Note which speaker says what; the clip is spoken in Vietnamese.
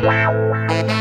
Speaker 1: Wow.